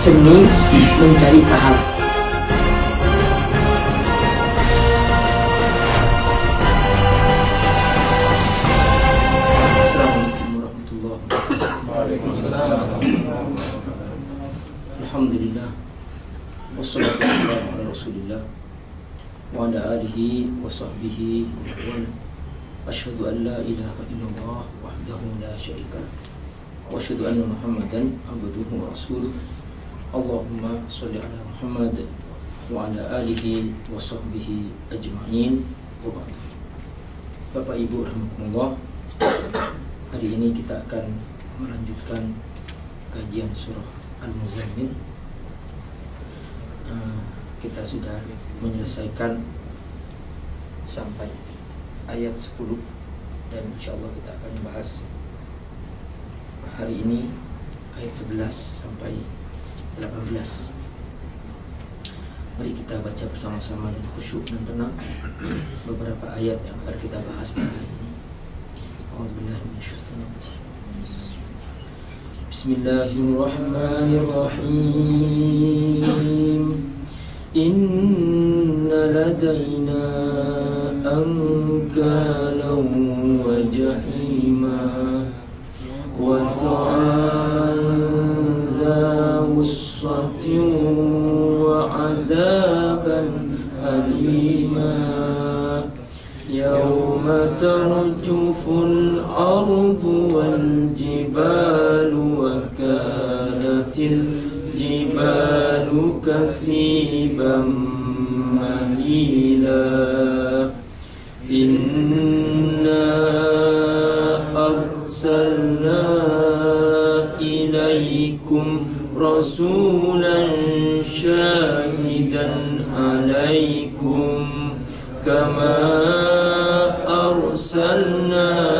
seni mencari pahala. Alihi wa sahbihi ajma'in. Bapak Ibu rahmatullah Hari ini kita akan melanjutkan kajian surah Al-Muzammil. Eh, Kita sudah menyelesaikan sampai ayat 10 dan insya Allah kita akan membahas hari ini ayat 11 sampai 18 Mari kita baca bersama-sama dan khusyuk dan tenang beberapa ayat yang akan kita bahas pada hari ini. Bismillahirrahmanirrahim. Inna ladaina ankalan كثيبا مهيلا إنا أرسلنا إليكم رسولا شاهدا عليكم كما أرسلنا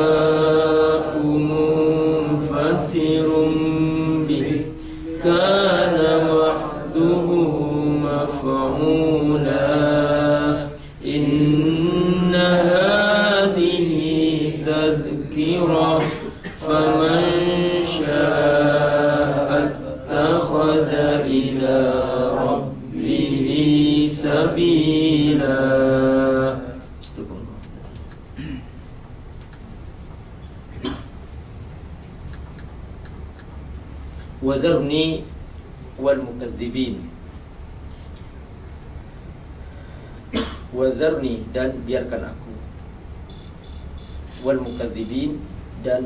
Wazarni wal mukadzibin Wazarni dan biarkan aku. Wal dan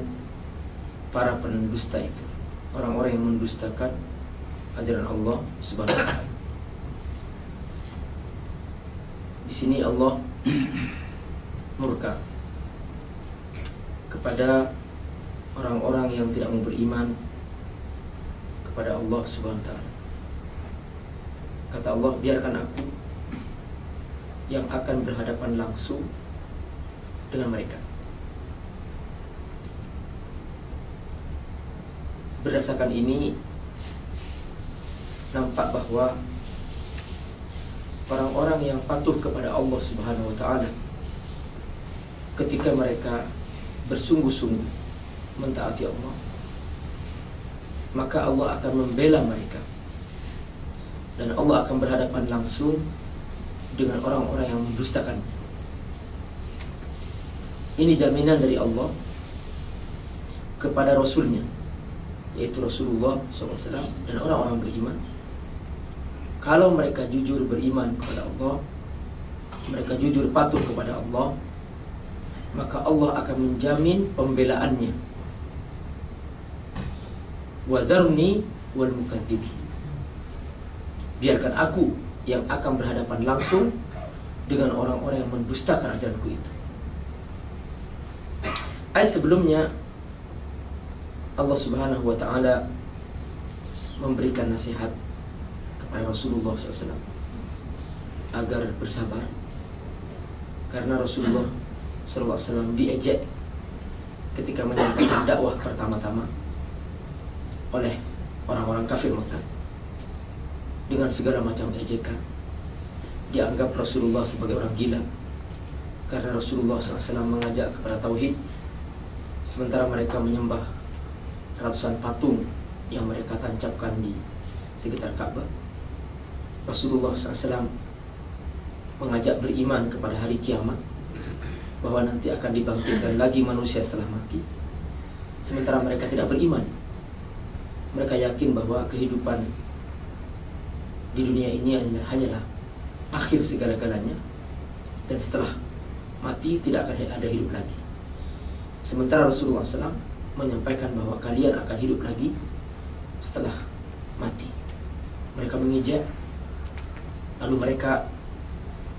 para pendusta itu. Orang-orang yang mendustakan ajaran Allah subhanahu wa ta'ala. Di sini Allah murka kepada orang-orang yang tidak mau beriman kepada Allah Subhanahu wa taala. Kata Allah, biarkan aku yang akan berhadapan langsung dengan mereka. Berdasarkan ini nampak bahwa orang-orang yang patuh kepada Allah Subhanahu wa taala ketika mereka bersungguh-sungguh mentaati Allah maka Allah akan membela mereka. Dan Allah akan berhadapan langsung dengan orang-orang yang mendustakan. Ini jaminan dari Allah kepada Rasulnya yaitu Rasulullah SAW dan orang-orang beriman. Kalau mereka jujur beriman kepada Allah mereka jujur patuh kepada Allah maka Allah akan menjamin pembelaannya wadharni wal mukadzibin. Biarkan aku yang akan berhadapan langsung dengan orang-orang yang mendustakan ajaranku itu. Ayat sebelumnya Allah Subhanahu wa taala memberikan nasihat kepada Rasulullah SAW agar bersabar. Karena Rasulullah SAW diejek ketika menyampaikan dakwah pertama-tama oleh orang-orang kafir Mekah dengan segala macam ejekan dianggap Rasulullah sebagai orang gila karena Rasulullah SAW mengajak kepada tauhid sementara mereka menyembah ratusan patung yang mereka tancapkan di sekitar Ka'bah. Rasulullah SAW mengajak beriman kepada hari kiamat bahwa nanti akan dibangkitkan lagi manusia setelah mati. Sementara mereka tidak beriman. Mereka yakin bahwa kehidupan di dunia ini hanyalah akhir segala-galanya dan setelah mati tidak akan ada hidup lagi. Sementara Rasulullah SAW menyampaikan bahwa kalian akan hidup lagi setelah mati. Mereka mengijak, lalu mereka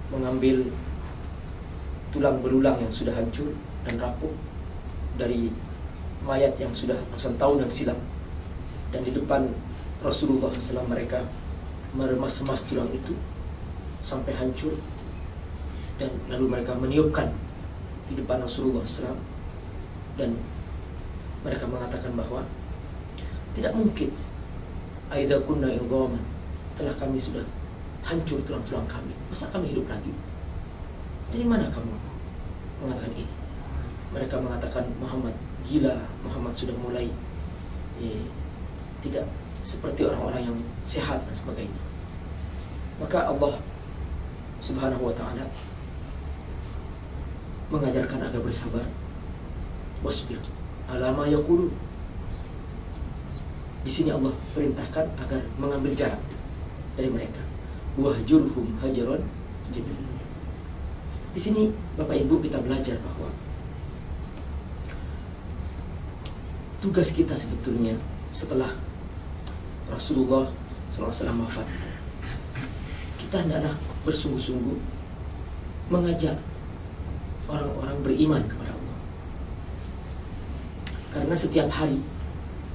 mengambil tulang belulang yang sudah hancur dan rapuh dari mayat yang sudah ratusan tahun yang silam. Dan di depan Rasulullah SAW mereka meremas-remas tulang itu sampai hancur. Dan lalu mereka meniupkan di depan Rasulullah SAW dan mereka mengatakan bahwa tidak mungkin Aida kunna idhaman setelah kami sudah hancur tulang-tulang kami masa kami hidup lagi? Dari mana kamu mengatakan ini? Mereka mengatakan Muhammad gila Muhammad sudah mulai eh, tidak seperti orang-orang yang sehat dan sebagainya. Maka Allah subhanahu wa ta'ala mengajarkan agar bersabar. Wasbir alama yaqulun. Di sini Allah perintahkan agar mengambil jarak dari mereka. Wahjurhum hajaron di sini Bapak Ibu kita belajar bahwa tugas kita sebetulnya setelah Rasulullah SAW wafat kita hendaklah bersungguh-sungguh mengajak orang-orang beriman kepada Allah. Karena setiap hari,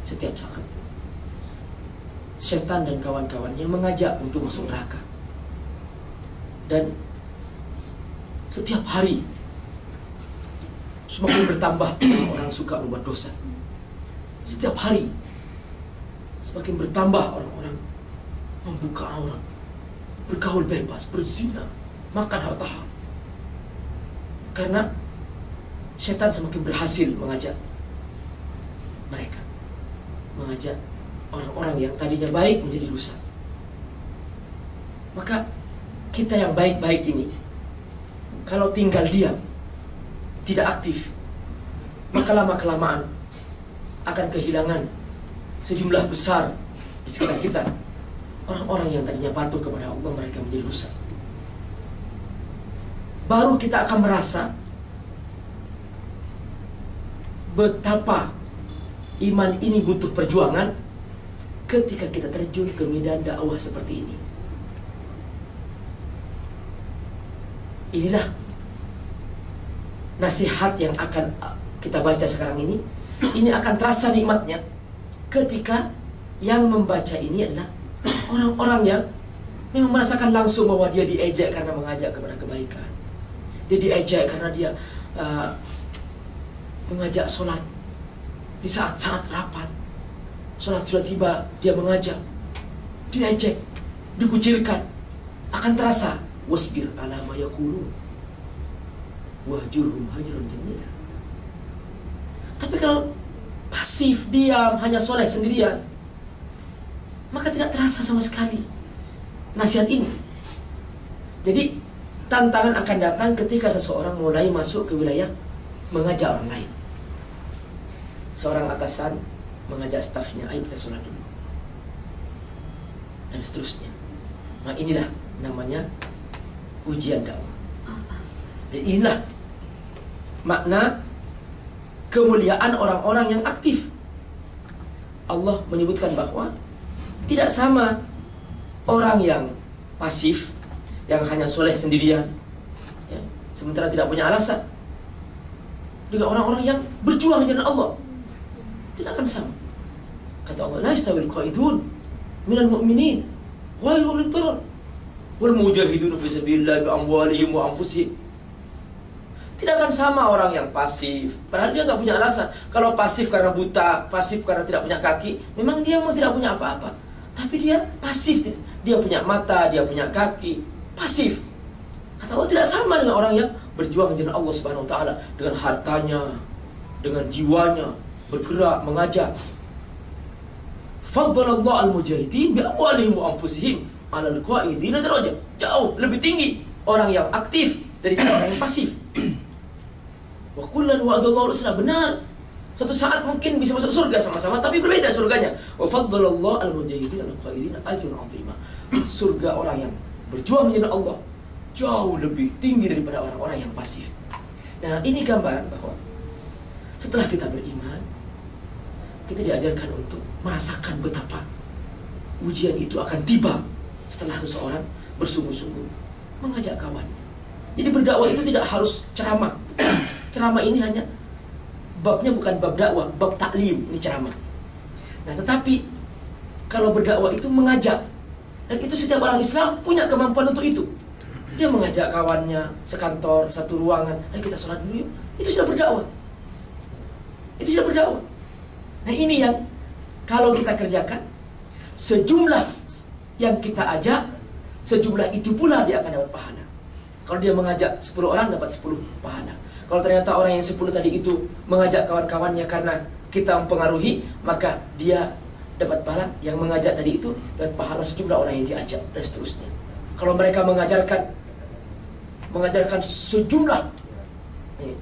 setiap saat, setan dan kawan-kawannya mengajak untuk masuk neraka. Dan setiap hari semakin bertambah orang-orang suka berbuat dosa. Setiap hari semakin bertambah orang-orang membuka aurat, bergaul bebas, berzina, makan harta haram. Karena setan semakin berhasil mengajak mereka. Mengajak orang-orang yang tadinya baik menjadi rusak. Maka kita yang baik-baik ini kalau tinggal diam, tidak aktif, maka lama-kelamaan akan kehilangan sejumlah besar di sekitar kita. Orang-orang yang tadinya patuh kepada Allah mereka menjadi rusak baru kita akan merasa betapa iman ini butuh perjuangan ketika kita terjun ke medan dakwah seperti ini. Inilah nasihat yang akan kita baca sekarang ini. Ini akan terasa nikmatnya ketika yang membaca ini adalah orang-orang yang memang merasakan langsung bahwa dia diejek karena mengajak kepada kebaikan. Dia diejek karena dia uh, mengajak sholat di saat-saat rapat. Sholat sudah tiba, dia mengajak. Diejek, dikucilkan. Akan terasa. Wasbir ala ma yakulun. Wahjurhum hajrun jamila. Tapi kalau pasif, diam, hanya soleh sendirian, maka tidak terasa sama sekali nasihat ini. Jadi tantangan akan datang ketika seseorang mulai masuk ke wilayah mengajak orang lain. Seorang atasan mengajak stafnya, ayo kita sholat dulu. Dan seterusnya. Nah inilah namanya ujian dakwah. Dan inilah makna kemuliaan orang-orang yang aktif. Allah menyebutkan bahwa tidak sama orang yang pasif yang hanya soleh sendirian, ya, sementara tidak punya alasan. Juga orang-orang yang berjuang dengan Allah tidak akan sama. Kata Allah, "La yastawil qaidun minal mu'minin wa ulil wal mujahidun fi sabilillah bi amwalihim wa anfusihim." Tidak akan sama orang yang pasif. Padahal dia nggak punya alasan. Kalau pasif karena buta, pasif karena tidak punya kaki, memang dia mau tidak punya apa-apa. Tapi dia pasif. Dia punya mata, dia punya kaki, pasif. Kata Allah tidak sama dengan orang yang berjuang di Allah Subhanahu wa taala dengan hartanya, dengan jiwanya, bergerak, mengajak. Faddalallahu al-mujahidin bi amwalihim wa anfusihim 'ala al-qa'idina darajah. Jauh lebih tinggi orang yang aktif daripada orang yang pasif. Wa kullan wa'adallahu husna benar. Suatu saat mungkin bisa masuk surga sama-sama tapi berbeda surganya. Wa faddalallahu al-mujahidin al-qa'idina ajrun 'azima. Surga orang yang berjuang di Allah jauh lebih tinggi daripada orang-orang yang pasif. Nah, ini gambaran bahwa setelah kita beriman, kita diajarkan untuk merasakan betapa ujian itu akan tiba setelah seseorang bersungguh-sungguh mengajak kawannya. Jadi berdakwah itu tidak harus ceramah. Ceramah ini hanya babnya bukan bab dakwah, bab taklim ini ceramah. Nah, tetapi kalau berdakwah itu mengajak dan itu setiap orang Islam punya kemampuan untuk itu. Dia mengajak kawannya sekantor, satu ruangan, ayo kita sholat dulu yuk. Itu sudah berdakwah. Itu sudah berdakwah. Nah ini yang kalau kita kerjakan, sejumlah yang kita ajak, sejumlah itu pula dia akan dapat pahala. Kalau dia mengajak 10 orang dapat 10 pahala. Kalau ternyata orang yang 10 tadi itu mengajak kawan-kawannya karena kita mempengaruhi, maka dia dapat pahala. Yang mengajak tadi itu dapat pahala sejumlah orang yang diajak dan seterusnya. Kalau mereka mengajarkan mengajarkan sejumlah eh,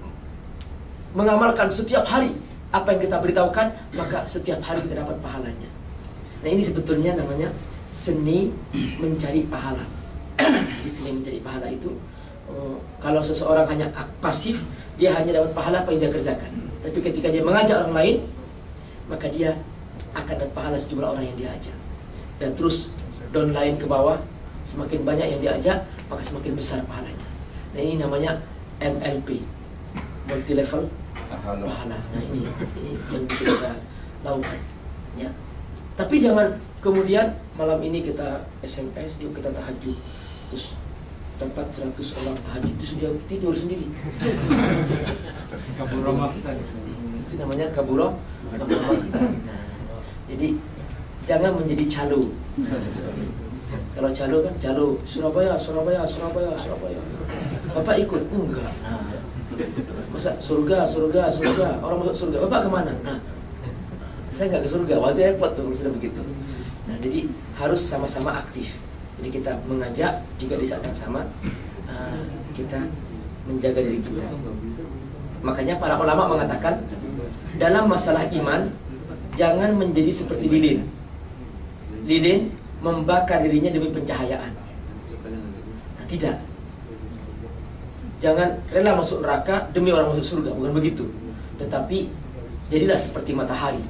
mengamalkan setiap hari apa yang kita beritahukan maka setiap hari kita dapat pahalanya nah ini sebetulnya namanya seni mencari pahala di seni mencari pahala itu kalau seseorang hanya pasif dia hanya dapat pahala apa yang dia kerjakan tapi ketika dia mengajak orang lain maka dia akan dapat pahala sejumlah orang yang diajak dan terus down lain ke bawah semakin banyak yang diajak maka semakin besar pahalanya nah ini namanya MLP multi level pahala. pahala. Nah ini, ini yang bisa kita lakukan. Ya. Tapi jangan kemudian malam ini kita SMS, yuk kita tahajud, terus dapat 100 orang tahajud itu sudah tidur sendiri. kaburo makta. Itu namanya kaburo makta. Nah, jadi jangan menjadi calo. Kalau calo kan calo Surabaya, Surabaya, Surabaya, Surabaya. Bapak ikut? Enggak. Nah, masa surga surga surga orang masuk surga bapak ke mana nah saya nggak ke surga waktu repot tuh kalau sudah begitu nah jadi harus sama-sama aktif jadi kita mengajak juga di saat yang sama uh, kita menjaga diri kita. Makanya para ulama mengatakan dalam masalah iman jangan menjadi seperti lilin. Lilin membakar dirinya demi pencahayaan. Nah, tidak. Jangan rela masuk neraka demi orang masuk surga, bukan begitu. Tetapi jadilah seperti matahari,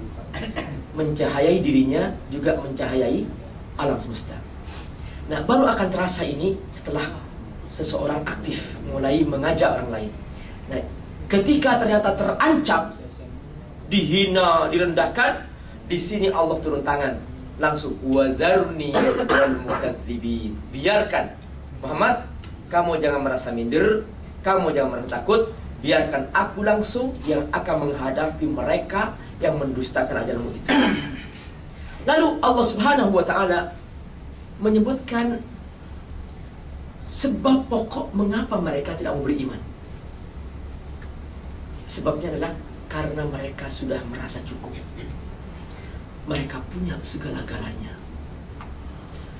mencahayai dirinya juga mencahayai alam semesta. Nah, baru akan terasa ini setelah seseorang aktif mulai mengajak orang lain. Nah, ketika ternyata terancam, dihina, direndahkan, di sini Allah turun tangan langsung wazarni wal mukadzibin. Biarkan Muhammad, kamu jangan merasa minder, kamu jangan merasa takut, biarkan aku langsung yang akan menghadapi mereka yang mendustakan ajalmu itu. Lalu Allah Subhanahu wa taala menyebutkan sebab pokok mengapa mereka tidak mau beriman. Sebabnya adalah karena mereka sudah merasa cukup. Mereka punya segala-galanya.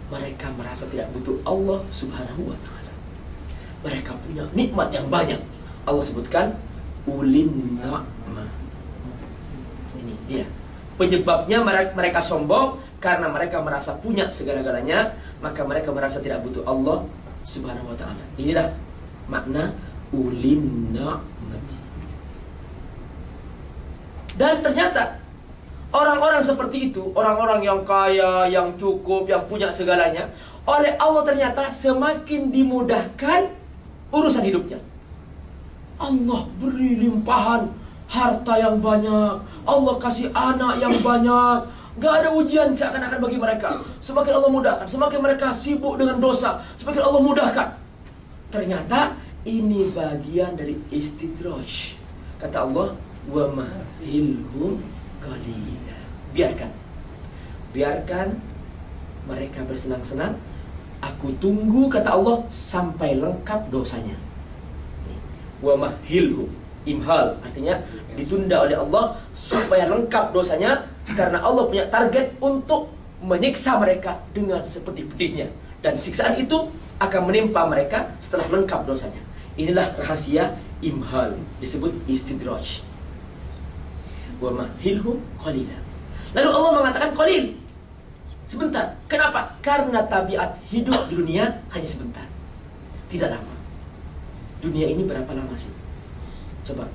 Mereka merasa tidak butuh Allah Subhanahu wa taala mereka punya nikmat yang banyak. Allah sebutkan ulin na'mah. Ini dia. Penyebabnya mereka sombong karena mereka merasa punya segala-galanya, maka mereka merasa tidak butuh Allah Subhanahu wa taala. Inilah makna ulin na'mati. Dan ternyata orang-orang seperti itu, orang-orang yang kaya, yang cukup, yang punya segalanya, oleh Allah ternyata semakin dimudahkan urusan hidupnya. Allah beri limpahan harta yang banyak, Allah kasih anak yang banyak, Gak ada ujian seakan-akan bagi mereka. Semakin Allah mudahkan, semakin mereka sibuk dengan dosa, semakin Allah mudahkan. Ternyata ini bagian dari istidraj. Kata Allah, wa mahilhum qalila. Biarkan. Biarkan mereka bersenang-senang. Aku tunggu kata Allah sampai lengkap dosanya. Wa mahilhum. Imhal artinya ditunda oleh Allah supaya lengkap dosanya karena Allah punya target untuk menyiksa mereka dengan sepedih-pedihnya dan siksaan itu akan menimpa mereka setelah lengkap dosanya. Inilah rahasia imhal disebut istidraj. Wa mahilhum qalila. Lalu Allah mengatakan qalil. Sebentar. Kenapa? Karena tabiat hidup di dunia hanya sebentar. Tidak lama. Dunia ini berapa lama sih? Coba.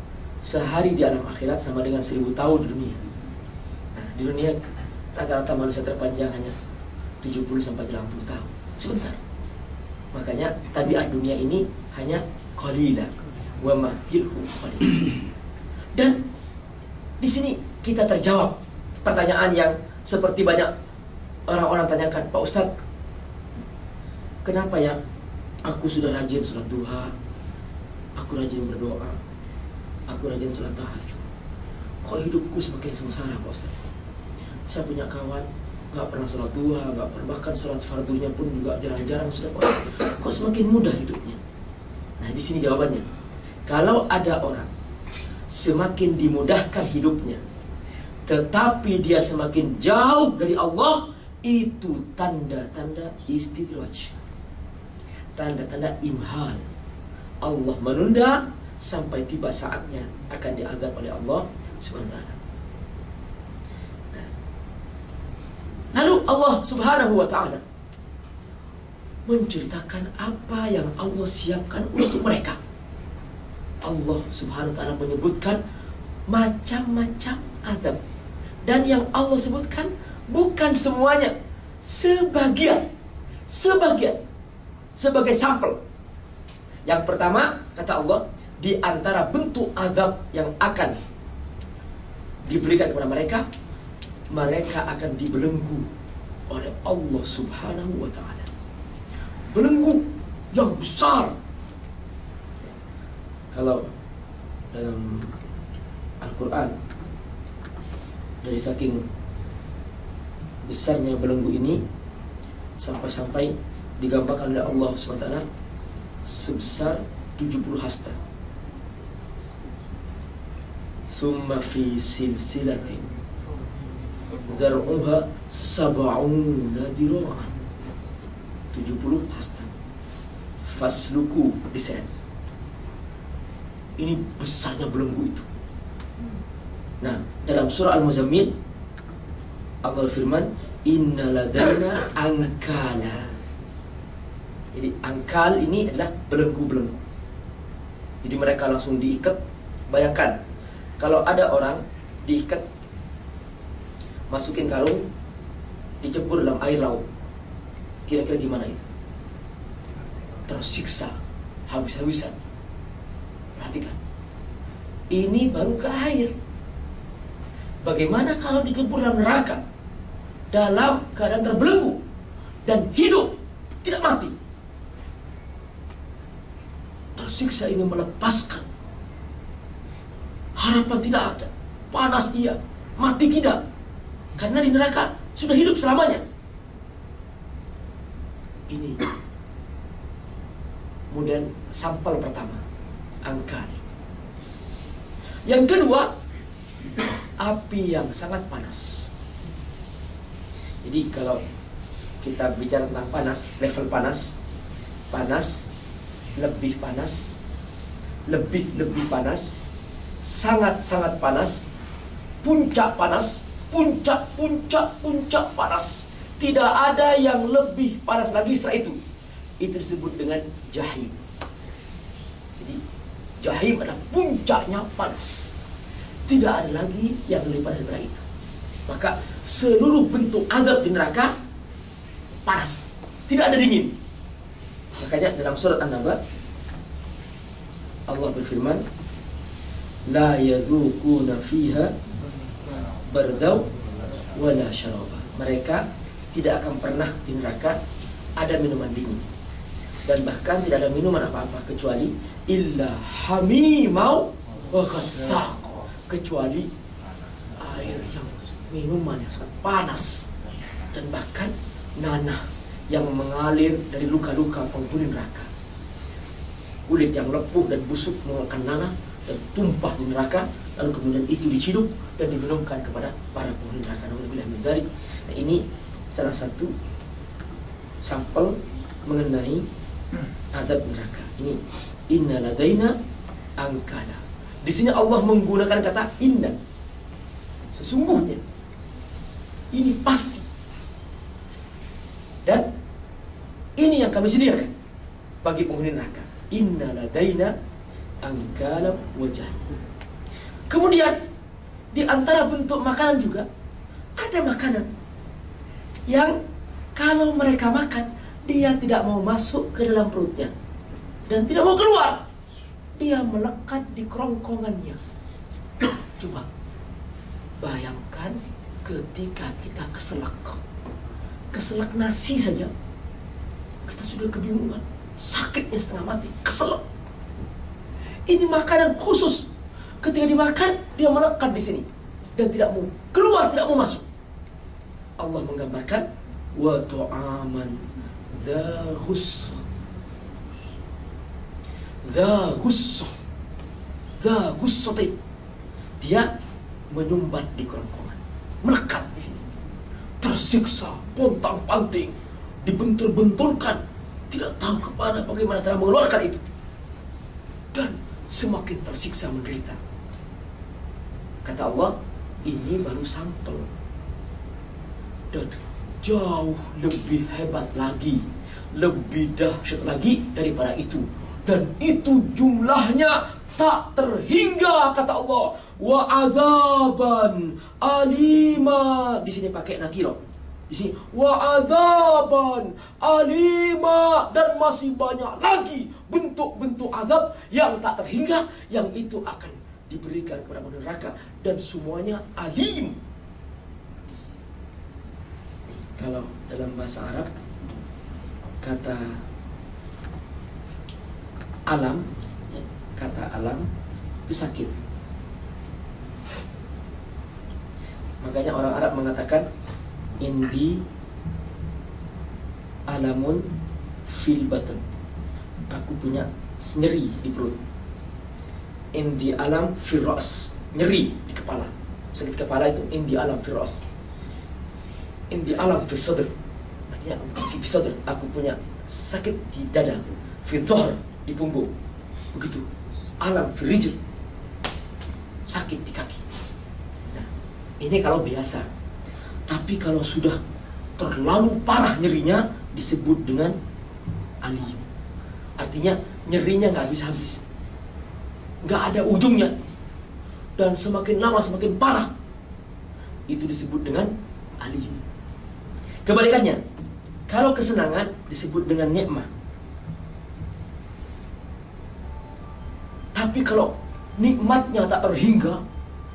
Sehari di alam akhirat sama dengan seribu tahun di dunia. Di dunia rata-rata manusia terpanjang hanya 70 sampai 80 tahun. Sebentar. Makanya tabiat dunia ini hanya qalila wa qalila. Dan di sini kita terjawab pertanyaan yang seperti banyak orang-orang tanyakan, Pak Ustadz, kenapa ya aku sudah rajin sholat duha, aku rajin berdoa, aku rajin sholat tahajud, kok hidupku semakin sengsara Pak Ustadz? Saya punya kawan, nggak pernah sholat duha, nggak pernah bahkan sholat fardunya pun juga jarang-jarang sudah Pak. Kok semakin mudah hidupnya? Nah di sini jawabannya. Kalau ada orang semakin dimudahkan hidupnya, tetapi dia semakin jauh dari Allah, itu tanda-tanda istidraj. Tanda-tanda imhal. Allah menunda sampai tiba saatnya akan diadab oleh Allah. Nah. Lalu Allah Subhanahu wa taala menceritakan apa yang Allah siapkan untuk mereka. Allah Subhanahu wa taala menyebutkan macam-macam azab. Dan yang Allah sebutkan bukan semuanya, sebagian. Sebagian. Sebagai sampel. Yang pertama, kata Allah, di antara bentuk azab yang akan diberikan kepada mereka, mereka akan dibelenggu oleh Allah Subhanahu wa taala belenggu yang besar. Kalau dalam Al-Quran dari saking besarnya belenggu ini sampai-sampai digambarkan oleh Allah SWT sebesar 70 hasta. Summa fi silsilatin Zar'uha sab'una dhira'an 70 hasta Fasluku diseret Ini besarnya belenggu itu. Nah dalam surah Al-Muzammil Allah firman Inna ladana angkala Jadi angkal ini adalah belenggu-belenggu. Jadi mereka langsung diikat. Bayangkan Kalau ada orang diikat Masukin karung Dicebur dalam air laut. Kira-kira gimana itu? Tersiksa Habis-habisan. Perhatikan. Ini baru ke air. Bagaimana kalau dikebur dalam neraka? Dalam keadaan terbelenggu Dan hidup Tidak mati. Tersiksa ingin melepaskan. Harapan tidak ada. Panas iya. Mati tidak Karena di neraka sudah hidup selamanya. Ini model sampel pertama angka yang kedua api yang sangat panas. Jadi kalau kita bicara tentang panas level panas panas lebih panas lebih lebih panas sangat sangat panas puncak panas puncak puncak puncak panas tidak ada yang lebih panas lagi setelah itu. Itu disebut dengan jahim. Jadi jahim adalah puncaknya panas. Tidak ada lagi yang lebih panas daripada itu. Maka seluruh bentuk azab di neraka panas. Tidak ada dingin. Makanya dalam surat An-Naba Allah berfirman La yadhukuna fiha bardau wala syaraba. Mereka tidak akan pernah di neraka ada minuman dingin. Dan bahkan tidak ada minuman apa-apa kecuali illa hamimau wa. Kecuali air yang minuman yang sangat panas dan bahkan nanah yang mengalir dari luka-luka penghuni neraka. Kulit yang lepuh dan busuk mengeluarkan nanah dan tumpah di neraka lalu kemudian itu diciduk dan diminumkan kepada para penghuni neraka. Nah, ini salah satu sampel mengenai adab neraka. Ini inna ladaina angkala. Di sini Allah menggunakan kata inna. Sesungguhnya ini pasti. Dan ini yang kami sediakan bagi penghuni neraka. Inna ladaina angkala wajah. Kemudian di antara bentuk makanan juga ada makanan yang kalau mereka makan dia tidak mau masuk ke dalam perutnya dan tidak mau keluar. Dia melekat di kerongkongannya. Coba bayangkan ketika kita keselak. Keselak nasi saja. Kita sudah kebingungan. Sakitnya setengah mati. Keselak. Ini makanan khusus. Ketika dimakan, dia melekat di sini. Dan tidak mau keluar, tidak mau masuk. Allah menggambarkan wa tu'aman dha ghussa dha ghussa dha ghussatin dia menyumbat di kerongkongan. Melekat di sini. Tersiksa pontang panting dibentur-benturkan. Tidak tahu ke mana bagaimana cara mengeluarkan itu. Dan semakin tersiksa menderita kata Allah ini baru sampel dan jauh lebih hebat lagi, lebih dahsyat lagi daripada itu. Dan itu jumlahnya tak terhingga kata Allah. Wa adzaban alima. Di sini pakai nakiro. Di sini wa adzaban alima dan masih banyak lagi bentuk-bentuk azab yang tak terhingga yang itu akan diberikan kepada neraka dan semuanya alim. Kalau dalam bahasa Arab kata alam ya, kata alam itu sakit. Makanya orang Arab mengatakan indi alamun fil batun. Aku punya nyeri di perut indi alam fil ras nyeri di kepala. Sakit kepala itu indi alam fil ras indi alam fi sadr. Artinya fi, fi sadr. Aku punya sakit di dada fi dhahr di punggung. Begitu. Alam fi rijl. Sakit di kaki. Nah, ini kalau biasa. Tapi kalau sudah terlalu parah nyerinya disebut dengan alim. Artinya nyerinya nggak habis-habis nggak ada ujungnya dan semakin lama semakin parah itu disebut dengan alim Kebalikannya, kalau kesenangan disebut dengan nikmah. Tapi kalau nikmatnya tak terhingga,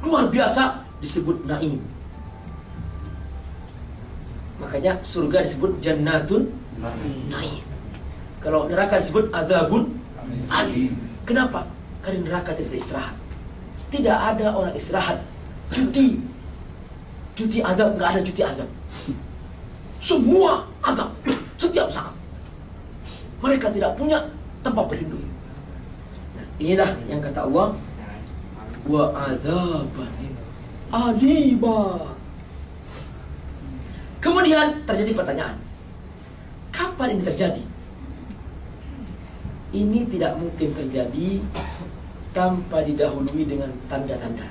luar biasa disebut naim. Makanya surga disebut jannatun naim. Kalau neraka disebut azabun alim. Kenapa? Karena neraka tidak istirahat. Tidak ada orang istirahat. Cuti. Cuti azab, nggak ada cuti azab. Semua ada setiap saat. Mereka tidak punya tempat berlindung. Nah, inilah yang kata Allah wa azaban aliba. Kemudian terjadi pertanyaan. Kapan ini terjadi? Ini tidak mungkin terjadi tanpa didahului dengan tanda-tanda.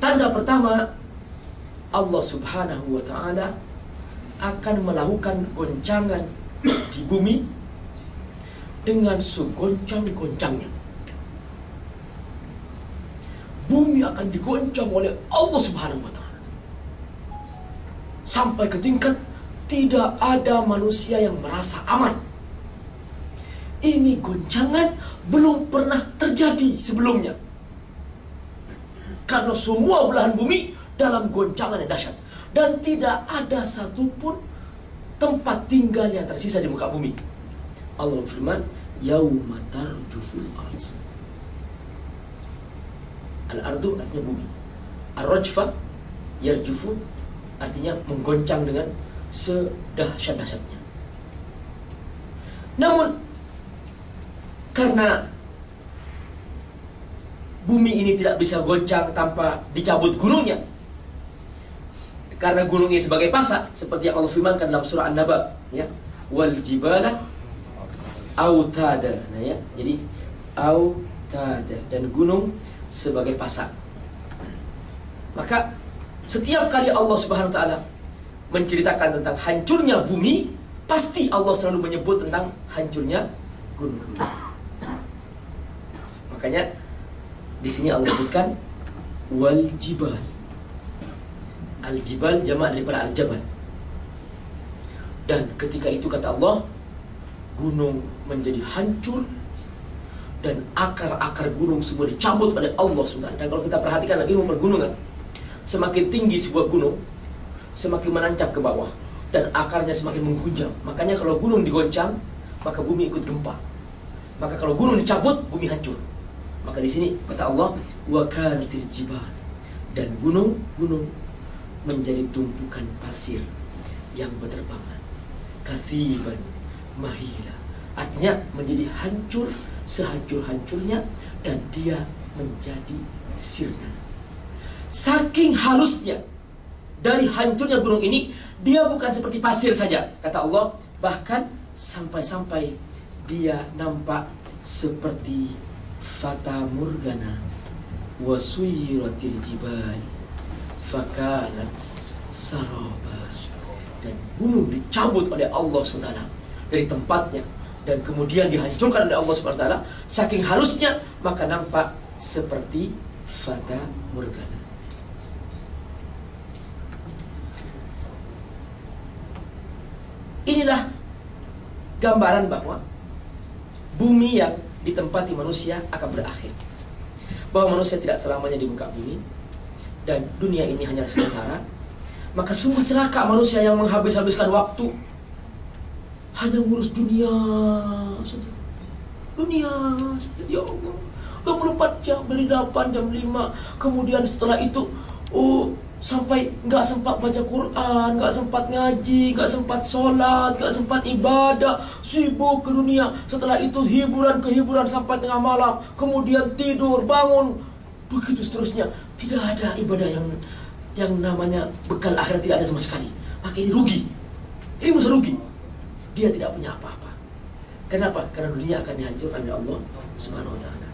Tanda pertama Allah Subhanahu wa taala akan melakukan goncangan di bumi dengan segoncang-goncangnya. Bumi akan digoncang oleh Allah Subhanahu wa taala. Sampai ke tingkat tidak ada manusia yang merasa aman. Ini goncangan belum pernah terjadi sebelumnya. Karena semua belahan bumi dalam goncangan yang dahsyat. Dan tidak ada satupun tempat tinggal yang tersisa di muka bumi. Allah berfirman, Yauma tarjuful ardh. Al-ardu artinya bumi. Ar-rajfa yarjufu artinya menggoncang dengan sedahsyat-dahsyatnya. Namun karena bumi ini tidak bisa goncang tanpa dicabut gunungnya. Karena gunung ini sebagai pasak seperti yang Allah firmankan dalam surah An-Naba, ya. Wal jibala autada. Nah ya, jadi autada dan gunung sebagai pasak. Maka setiap kali Allah Subhanahu wa taala menceritakan tentang hancurnya bumi, pasti Allah selalu menyebut tentang hancurnya gunung-gunung. Makanya di sini Allah sebutkan wal jibal. Al jibal jamak daripada al jabal. Dan ketika itu kata Allah, gunung menjadi hancur dan akar-akar gunung semua dicabut oleh Allah SWT. Dan kalau kita perhatikan lagi pergunungan, semakin tinggi sebuah gunung, semakin menancap ke bawah dan akarnya semakin menghujam. Makanya kalau gunung digoncang, maka bumi ikut gempa. Maka kalau gunung dicabut, bumi hancur. Maka di sini kata Allah, wa kanatil jibal dan gunung-gunung menjadi tumpukan pasir yang berterbangan. Kasiban mahila. Artinya menjadi hancur sehancur-hancurnya dan dia menjadi sirna. Saking halusnya dari hancurnya gunung ini, dia bukan seperti pasir saja, kata Allah, bahkan sampai-sampai dia nampak seperti fata murgana wa suyiratil jibal fakanat saraba. Dan gunung dicabut oleh Allah SWT dari tempatnya dan kemudian dihancurkan oleh Allah SWT saking halusnya maka nampak seperti fata murgana inilah gambaran bahwa bumi yang ditempati manusia akan berakhir. Bahwa manusia tidak selamanya di muka bumi dan dunia ini hanya sementara. Maka sungguh celaka manusia yang menghabis-habiskan waktu hanya ngurus dunia saja. Dunia saja. Ya Allah. 24 jam dari 8 jam 5. Kemudian setelah itu oh sampai nggak sempat baca Quran, nggak sempat ngaji, nggak sempat sholat, nggak sempat ibadah, sibuk ke dunia. Setelah itu hiburan ke hiburan sampai tengah malam, kemudian tidur, bangun, begitu seterusnya. Tidak ada ibadah yang yang namanya bekal akhirat tidak ada sama sekali. Maka ini rugi, ini mesti rugi. Dia tidak punya apa-apa. Kenapa? Karena dunia akan dihancurkan oleh Allah Subhanahu Wa Taala.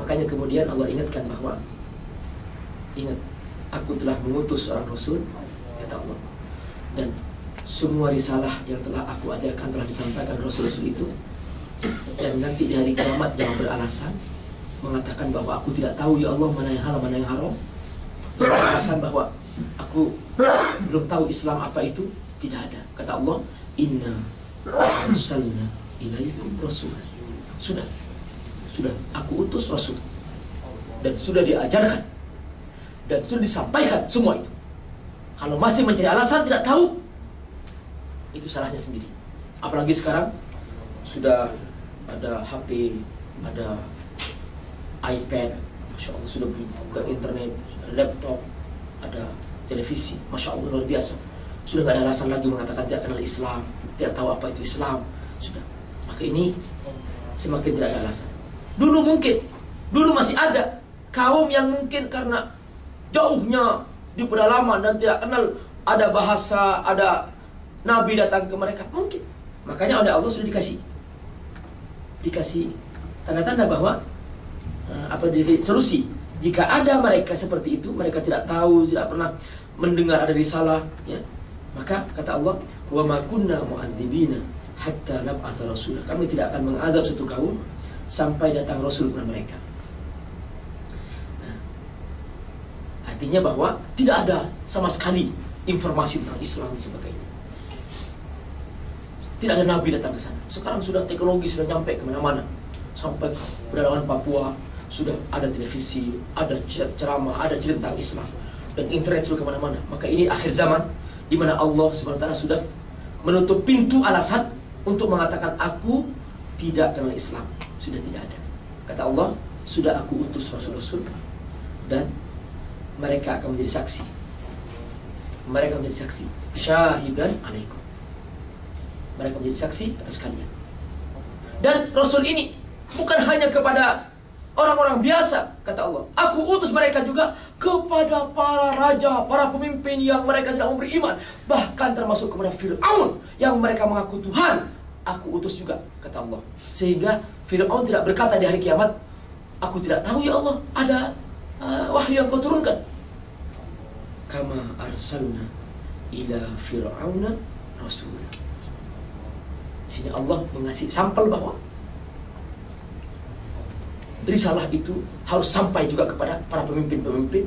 Makanya kemudian Allah ingatkan bahwa ingat aku telah mengutus seorang rasul kata Allah. Dan semua risalah yang telah aku ajarkan telah disampaikan rasul-rasul itu. Dan nanti di hari kiamat jangan beralasan mengatakan bahwa aku tidak tahu ya Allah mana yang halal mana yang haram. Beralasan bahwa aku belum tahu Islam apa itu tidak ada. Kata Allah inna arsalna ilaikum rasul. Sudah. Sudah. Aku utus rasul. Dan sudah diajarkan dan sudah disampaikan semua itu. Kalau masih mencari alasan tidak tahu, itu salahnya sendiri. Apalagi sekarang sudah ada HP, ada iPad, masya Allah sudah buka internet, laptop, ada televisi, masya Allah luar biasa. Sudah nggak ada alasan lagi mengatakan tidak kenal Islam, tidak tahu apa itu Islam. Sudah. Maka ini semakin tidak ada alasan. Dulu mungkin, dulu masih ada kaum yang mungkin karena jauhnya di pedalaman dan tidak kenal ada bahasa, ada nabi datang ke mereka. Mungkin. Makanya oleh Allah sudah dikasih dikasih tanda-tanda bahwa uh, apa jadi solusi. Jika ada mereka seperti itu, mereka tidak tahu, tidak pernah mendengar ada risalah, ya. Maka kata Allah, "Wa ma kunna mu'adzibina hatta nab'atsa rasulah." Kami tidak akan mengadab satu kaum sampai datang rasul kepada mereka. Artinya bahwa tidak ada sama sekali informasi tentang Islam dan sebagainya. Tidak ada nabi datang ke sana. Sekarang sudah teknologi sudah nyampe ke mana-mana. Sampai ke pedalaman Papua, sudah ada televisi, ada ceramah, ada cerita tentang Islam dan internet sudah ke mana-mana. Maka ini akhir zaman di mana Allah swt sudah menutup pintu alasan untuk mengatakan aku tidak dengan Islam sudah tidak ada. Kata Allah sudah aku utus rasul-rasul dan mereka akan menjadi saksi. Mereka menjadi saksi. Syahidan alaikum. Mereka menjadi saksi atas kalian. Dan Rasul ini bukan hanya kepada orang-orang biasa, kata Allah. Aku utus mereka juga kepada para raja, para pemimpin yang mereka tidak memberi iman. Bahkan termasuk kepada Fir'aun yang mereka mengaku Tuhan. Aku utus juga, kata Allah. Sehingga Fir'aun tidak berkata di hari kiamat, Aku tidak tahu ya Allah, ada wahyu yang kau turunkan. Kama arsalna ila fir'auna rasul. Sini Allah mengasih sampel bahwa risalah itu harus sampai juga kepada para pemimpin-pemimpin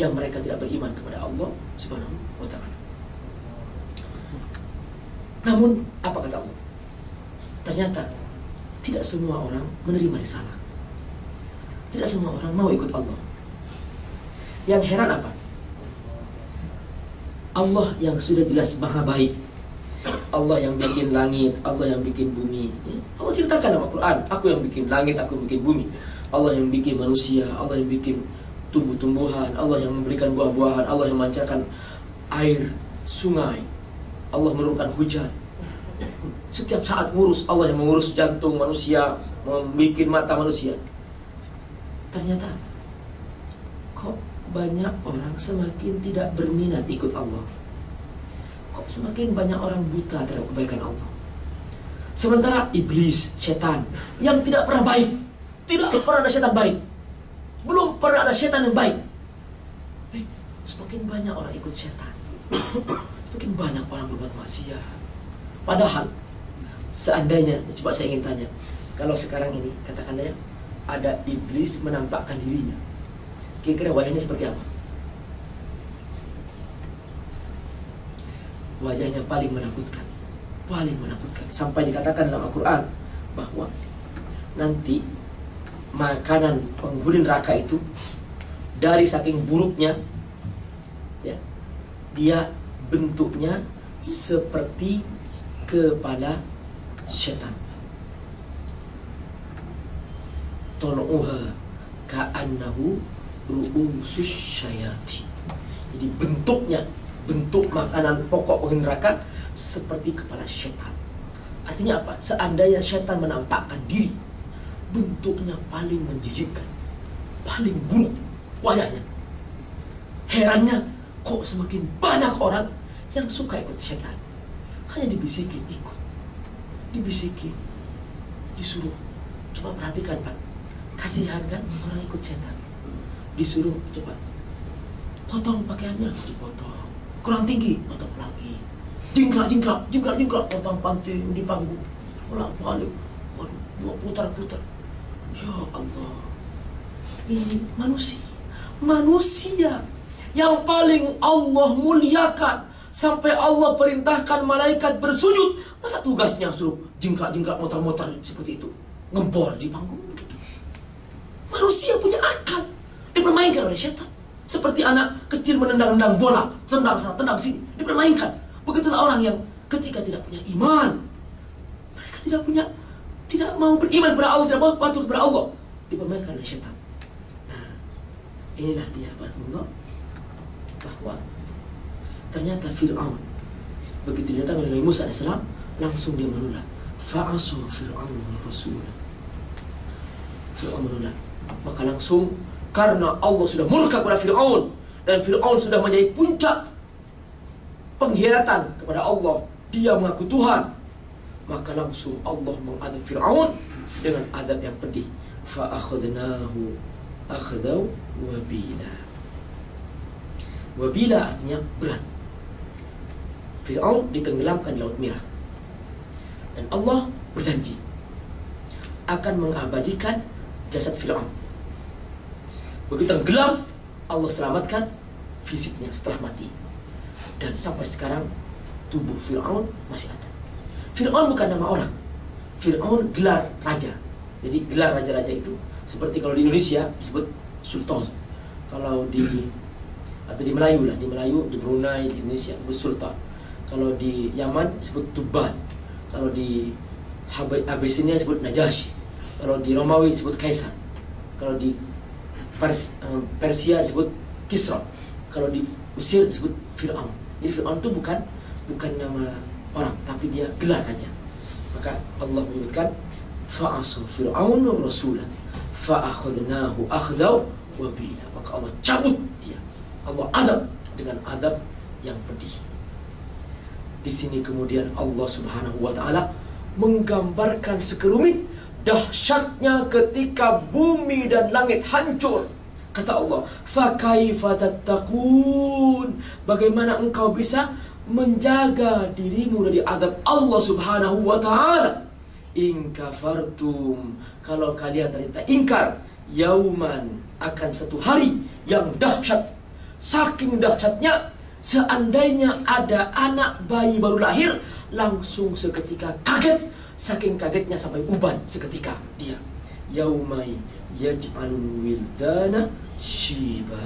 yang mereka tidak beriman kepada Allah Subhanahu wa taala. Namun apa kata Allah? Ternyata tidak semua orang menerima risalah. Tidak semua orang mau ikut Allah. Yang heran apa? Allah yang sudah jelas maha baik Allah yang bikin langit, Allah yang bikin bumi. Allah ceritakan dalam Al-Quran, aku yang bikin langit, aku yang bikin bumi. Allah yang bikin manusia, Allah yang bikin tumbuh-tumbuhan, Allah yang memberikan buah-buahan, Allah yang memancarkan air, sungai. Allah menurunkan hujan. Setiap saat ngurus, Allah yang mengurus jantung manusia, membuat mata manusia. Ternyata kok banyak orang semakin tidak berminat ikut Allah kok semakin banyak orang buta terhadap kebaikan Allah. Sementara iblis, setan yang tidak pernah baik, tidak pernah ada setan baik, belum pernah ada setan yang baik. Eh, semakin banyak orang ikut setan, semakin banyak orang berbuat maksiat. Padahal seandainya, coba saya ingin tanya, kalau sekarang ini katakan ya ada iblis menampakkan dirinya, kira-kira wajahnya seperti apa? wajahnya paling menakutkan. Paling menakutkan. Sampai dikatakan dalam Al-Quran bahwa nanti makanan penghuni neraka itu dari saking buruknya ya dia bentuknya seperti kepala setan. Tonuha ka'annahu ru'usus syayati jadi bentuknya bentuk makanan pokok neraka seperti kepala setan. Artinya apa? Seandainya setan menampakkan diri, bentuknya paling menjijikkan, paling buruk wajahnya. Herannya, kok semakin banyak orang yang suka ikut setan. Hanya dibisikin ikut, dibisikin, disuruh. Coba perhatikan Pak, kasihan kan orang ikut setan. Disuruh coba potong pakaiannya, dipotong. Kurang tinggi potong lagi. Jingkrak jingkrak jingkrak jingkrak. Potong panting di panggung. Bolak balik. Dua putar putar ya Allah. Ini manusia. Manusia yang paling Allah muliakan. Sampai Allah perintahkan malaikat bersujud. Masa tugasnya suruh jingkrak jingkrak motor-motor seperti itu? Ngempor di panggung. Begitu manusia punya akal dipermainkan oleh setan. Seperti anak kecil menendang-endang bola, tendang sana, tendang sini, dipermainkan. Begitulah orang yang ketika tidak punya iman, mereka tidak punya, tidak mau beriman kepada Allah, tidak mau patuh kepada Allah, dipermainkan oleh setan. Nah, inilah dia Allah bahwa ternyata Fir'aun begitu datang oleh Musa AS langsung dia menolak fa'asu Fir'aun Rasul. Fir'aun menolak maka langsung karena Allah sudah murka kepada Fir'aun. Dan Fir'aun sudah menjadi puncak pengkhianatan kepada Allah. Dia mengaku Tuhan. Maka langsung Allah mengadab Fir'aun dengan adab yang pedih. Fa'akhadnahu akhdau wabila. Wabila artinya berat. Fir'aun ditenggelamkan di Laut Merah. Dan Allah berjanji akan mengabadikan jasad Fir'aun Begitu tenggelam, Allah selamatkan fisiknya setelah mati. Dan sampai sekarang tubuh Fir'aun masih ada. Fir'aun bukan nama orang. Fir'aun gelar raja. Jadi gelar raja-raja itu Seperti kalau di Indonesia disebut sultan. Kalau di atau di Melayu lah, di Melayu, di Brunei, di Indonesia disebut sultan. Kalau di Yaman disebut tuban. Kalau di Abyssinia disebut Najasyi. Kalau di Romawi disebut kaisar. Kalau di Pers eh, Persia disebut Kisra. Kalau di Mesir disebut Fir'aun. Jadi Fir'aun itu bukan bukan nama orang, tapi dia gelar aja. Maka Allah menyebutkan fa'asu Fir'aun rasulah fa'akhadnahu akhdau wabila. Maka Allah cabut dia. Allah adab dengan adab yang pedih. Di sini kemudian Allah Subhanahu wa taala menggambarkan sekerumit dahsyatnya ketika bumi dan langit hancur. Kata Allah, "Fakaifa tattaqun?" Bagaimana engkau bisa menjaga dirimu dari azab Allah Subhanahu wa taala? In kafartum, kalau kalian ternyata ingkar yauman akan satu hari yang dahsyat. Saking dahsyatnya seandainya ada anak bayi baru lahir langsung seketika kaget Saking kagetnya sampai uban seketika dia. Yaumai yaj'alul wildana shiba.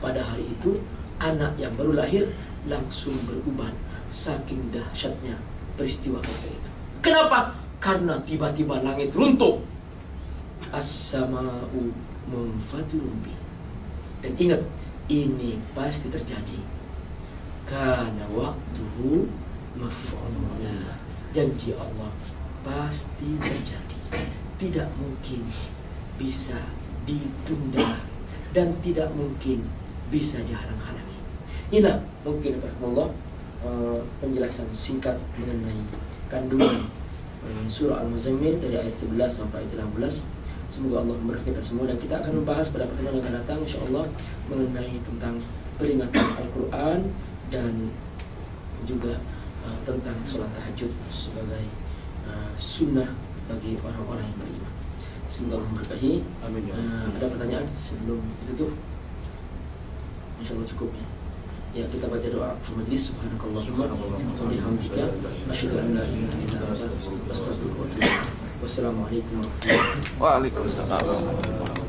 Pada hari itu anak yang baru lahir langsung beruban saking dahsyatnya peristiwa ketika itu. Kenapa? Karena tiba-tiba langit runtuh. As-sama'u munfatirun Dan ingat, ini pasti terjadi. Karena waktu maf'ula janji Allah pasti terjadi. Tidak mungkin bisa ditunda dan tidak mungkin bisa dihalang-halangi. Inilah mungkin Allah uh, penjelasan singkat mengenai kandungan uh, surah Al-Muzammil dari ayat 11 sampai ayat 16. Semoga Allah memberkati kita semua dan kita akan membahas pada pertemuan yang akan datang insya Allah mengenai tentang peringatan Al-Quran dan juga uh, tentang sholat tahajud sebagai uh, sunnah bagi orang-orang yang beriman. Semoga Allah memberkahi. Amin. Uh, ada pertanyaan sebelum itu tuh? Insya Allah cukup ya. Ya kita baca doa majlis subhanakallahumma wa bihamdika asyhadu an la ilaha illa anta astaghfiruka wa atubu Wassalamualaikum warahmatullahi wabarakatuh. Waalaikumsalam